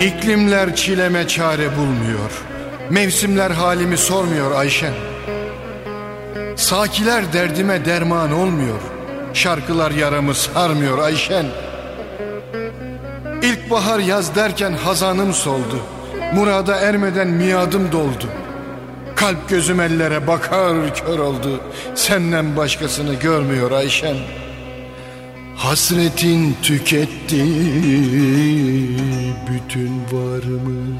İklimler çileme çare bulmuyor. Mevsimler halimi sormuyor Ayşen. Sakiler derdime derman olmuyor. Şarkılar yaramı sarmıyor Ayşen. İlkbahar yaz derken hazanım soldu. Murada ermeden miadım doldu. Kalp gözüm ellere bakar kör oldu. Senden başkasını görmüyor Ayşen. Hasretin tüketti bütün varımı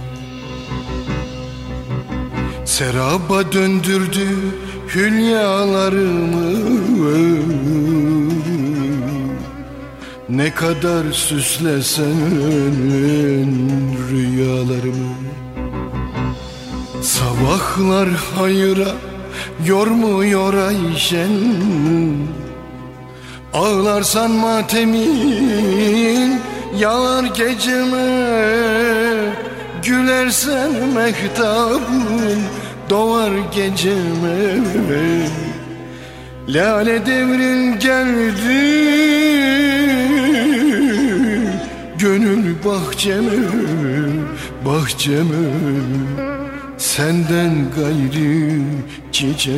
Seraba döndürdü hülyalarımı Ne kadar süslesen rüyalarımı Sabahlar hayıra yormuyor Ayşen. Ağlarsan matemin yağar geceme. Gülersen mehtabın doğar geceme. Lale devrin geldi Gönül bahçeme, bahçeme Senden gayri çiçek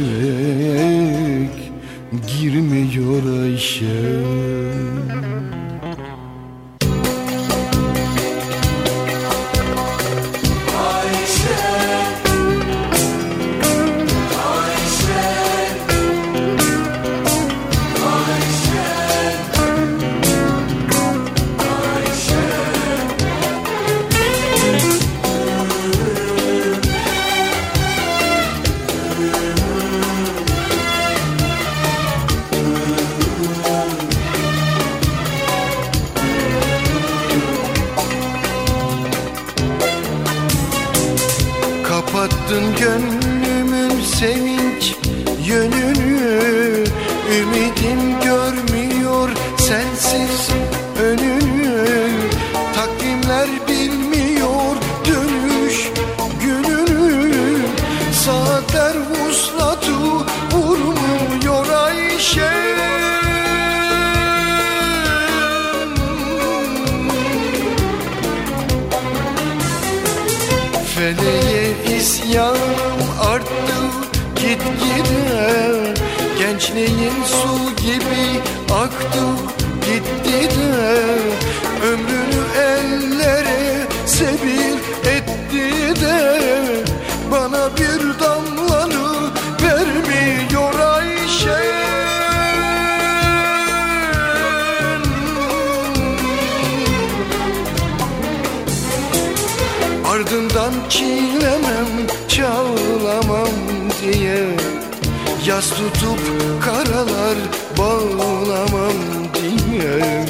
girmiyor Ayşe Kapattın gönlümün sevinç yönünü. Ümidim görmüyor sensiz önünü. Takvimler bilmiyor dönüş gününü. Saatler vuslatı vurmuyor Ayşe. Feleğe isyanım arttı git gide Gençliğin su gibi aktı gitti de Ömrünü Ardından çiğnemem, çağlamam diye. Yaz tutup karalar bağlamam diye.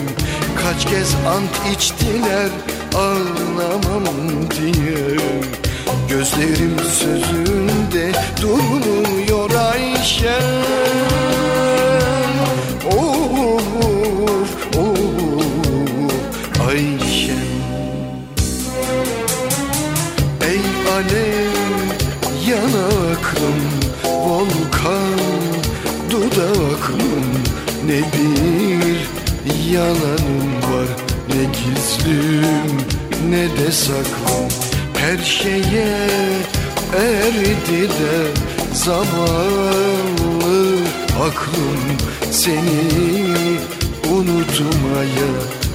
Kaç kez ant içtiler ağlamam diye. Gözlerim sözünde durmuyor Ayşe Ne bir yalanım var ne gizlim ne de saklım Her şeye erdi de zamanlı aklım. Seni unutmaya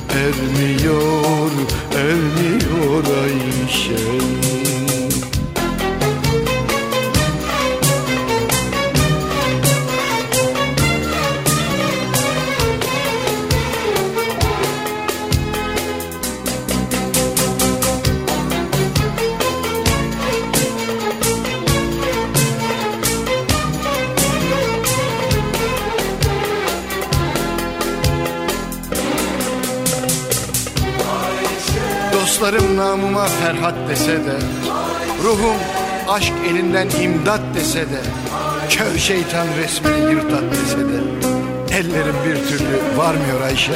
ermiyor, ermiyor Ayşem Dostlarım namıma Ferhat dese de Ruhum aşk elinden imdat dese de Kör şeytan resmini yırtat dese de Ellerim bir türlü varmıyor Ayşe.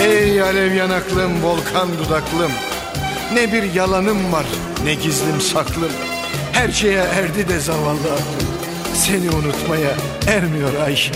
Ey alev yanaklım volkan dudaklım Ne bir yalanım var ne gizlim saklım. Her şeye erdi de zavallı aklım Seni unutmaya ermiyor Ayşe